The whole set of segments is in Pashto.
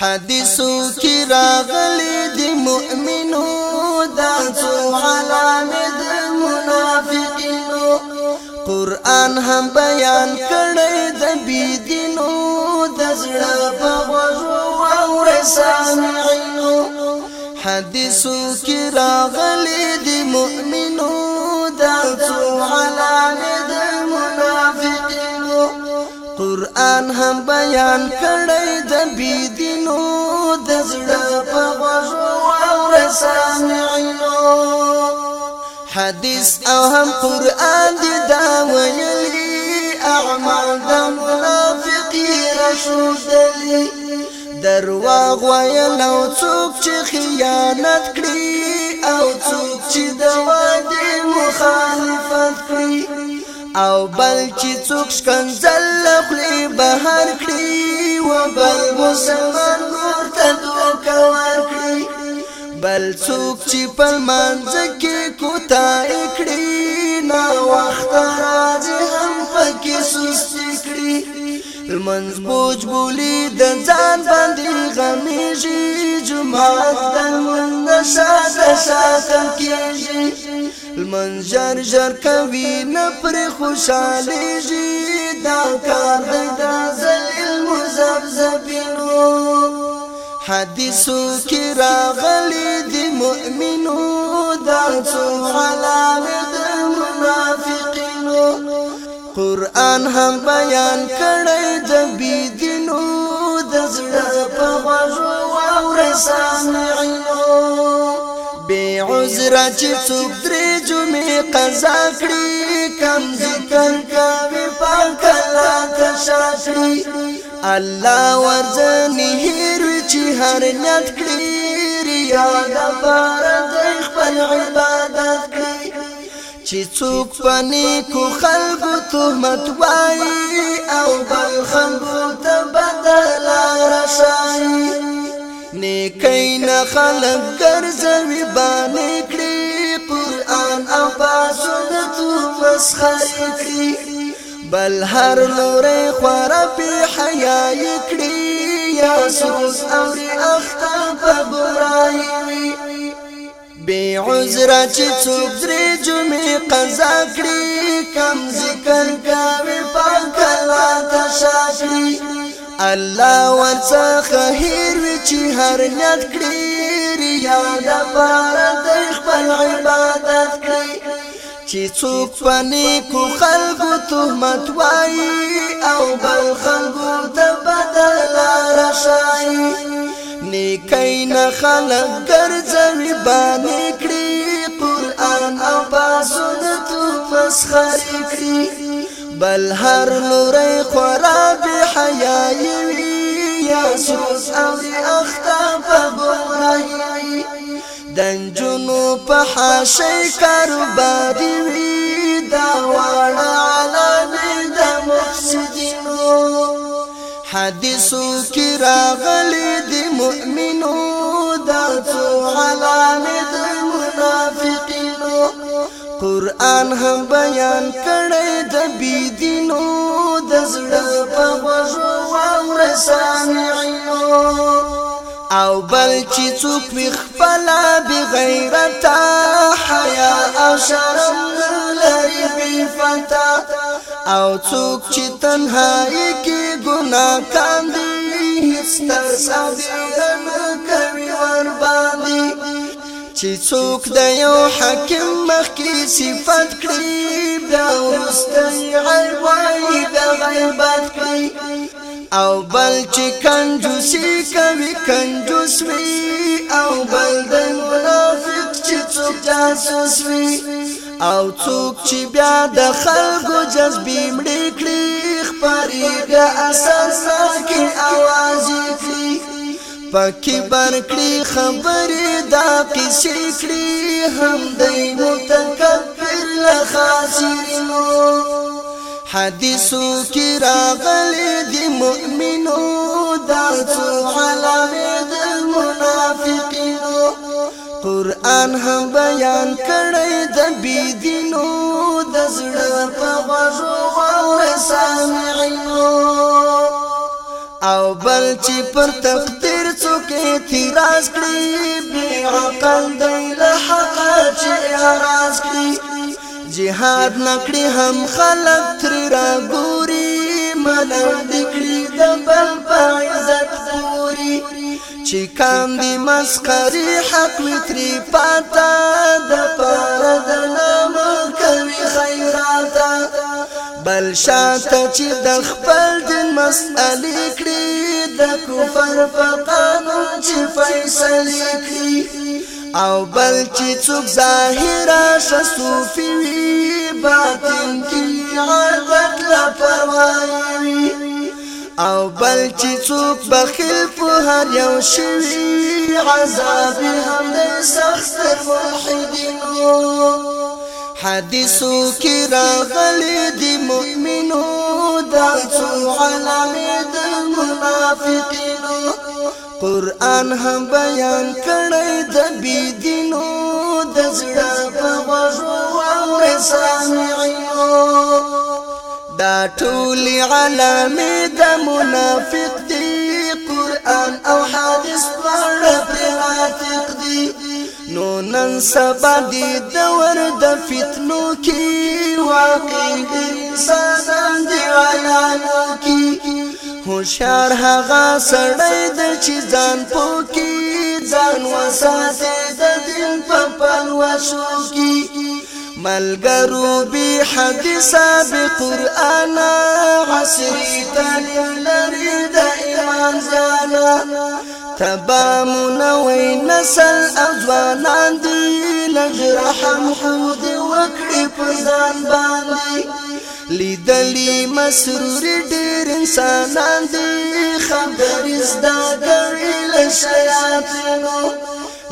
حدیثو کی راغلی دی مؤمنو دانسو علام دی منافقینو قران هم بیان کردی دی بیدینو دزر بغضو و رسامعینو حدیثو کی راغلی دی مؤمنو دانسو علام دی منافقینو قران هم بیان کردی دی حدیث او هم قران دی دا ویلی اعمال د منافقی رشدلی درواغ ویل او څوک چې خیانت کړي او څوک چې د وعده مخالفت کړي او بل چې څوک شکنځل خپل بهر کړي و بل مسلمان ورته دوکه ورکړي بل څوک چې په منځ کې کوتای کړی نا وخت راځي هم پکې سستی کړی المنز بوج بولی د ځان باندې غمیږي جمعات د مند ساده ساده کېږي المنز جر جر کوي نه پر خوشالي دا کار د غزل المزبزبینو حدیثو کی راغلی دی مؤمنو دا څو حلال د منافقینو قران هم بیان کړی د بيدینو د زړه په غوږو واورې سامعینو بے عذر چې څوک درې جمعې قضا کړی کم ذکر کوي پاک الله تشاشي الله ورځ نه هیروي چې هر نیت کړی ریا د فرض خپل عبادت کړی چې څوک پني کو خلق تهمت وای او بل خمو ته بدل راشي نیکي نه خلق ګرځوي باندې کړی قران او سنت مسخره کړی بل هر لورې خورا پی افسوس اوري اخته په براهي وي بے عذر چې څوک درې جمعې قضا کړی کم ذکر کوي پاک الله ته شاکړي الله ورڅخه هیر وی چې هر نیت کړی ریا د پاره د خپل عبادت کړی چې څوک پنې کو خلق تهمت وای او بل خلق ته نیکای نه خلق ګرځوي باندې کړی قران او با سنت فسخر کړی بل هر لورې خراب حیايي یا سوس او اختاب ګورایي دنجونو په حاشي کاروبار وی دا واړه علامه د مفسدینو حدیثو کې راغلي المؤمنو دا څو علامات منافقینو قران هم بیان کړی د بيدینو د زړه په وژو او رسامعینو او بل چې څوک وي خپل به غیرت حیا او شرم لري بي فتا او څوک چې تنهایی کې ګناه کاندي ستر سابیرن کوي ور باندې چې څوک د یو حکم مخکې صفات کړي دا واستي عیب وایي دا غیبت کړي او بل چې کنجوسي کوي کنجوس وي او بل د منافق چې څوک جاسوس وي او څوک چې بیا د خلکو جذبې مړې کړي خپرېږه اساسا کې پکې برکړي خبرې دا کیسې کړي هم دای متکبر لا خاسرینو حدیثو کې راغلي دي مؤمنو دا څو علامې د منافقینو قران هم بیان کړي د بيدینو د زړه په غوږو او سامعینو او بل چې پر تقدیر څوک تھی راز کړي بے عقل دی له حق چې راز کړي jihad نکړي هم خلق تر را ګوري ملنګ دکړي د بل په عزت پوری چې کام دی مسخري حق لتري پاتا د پر د نام کوي خیراتا بل شاته چې د خپل دین مسالې کړي د کفر په قانون چې فیصلې کړي او بل چې څوک ظاهرا شسوفي وي باطن کې عادت لا پروايي او بل چې څوک بخیل په هر یو شي عذاب هم د سخت ملحدینو حدیثو کې راغلي دي مؤمنو دا څو علامې د منافقینو قران هم بیان کړی د بيدینو د زړه په غوږو او دا ټول علامې د دي قران او حدیث پر عاتق دي نو نن سبا دی دور د فتنو کې واقع انسانان دی علانو کې هوشیار هغه سړی د چې ځان پو کې ځان وساتې د دین په پلوشو کې ملګرو به حدیث به قران عصري تعلیم لري د ایمان ځانا تبا منوي نسل ازوانان دي لجرحم حود وکړي پزان باندې لیدلی مسرور ډیر انسانان دي خبر زدا کړل شیاطینو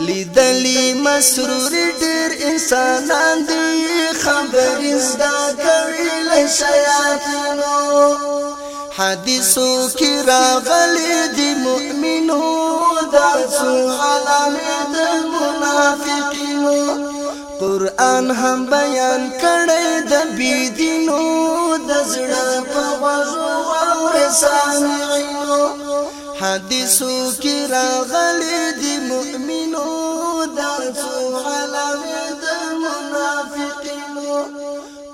لیدلی مسرور ډیر انسانان دي خبر زدا کړل شیاطینو حدیثو کی راغلی دی مؤمنو درسو علامه د منافقینو قران هم بیان کړی د بيدینو د زړه په وژو او سامعینو حدیثو کی راغلی دی مؤمنو درسو علامه د منافقینو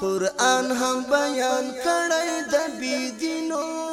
قران هم بیان کړی د بيدینو know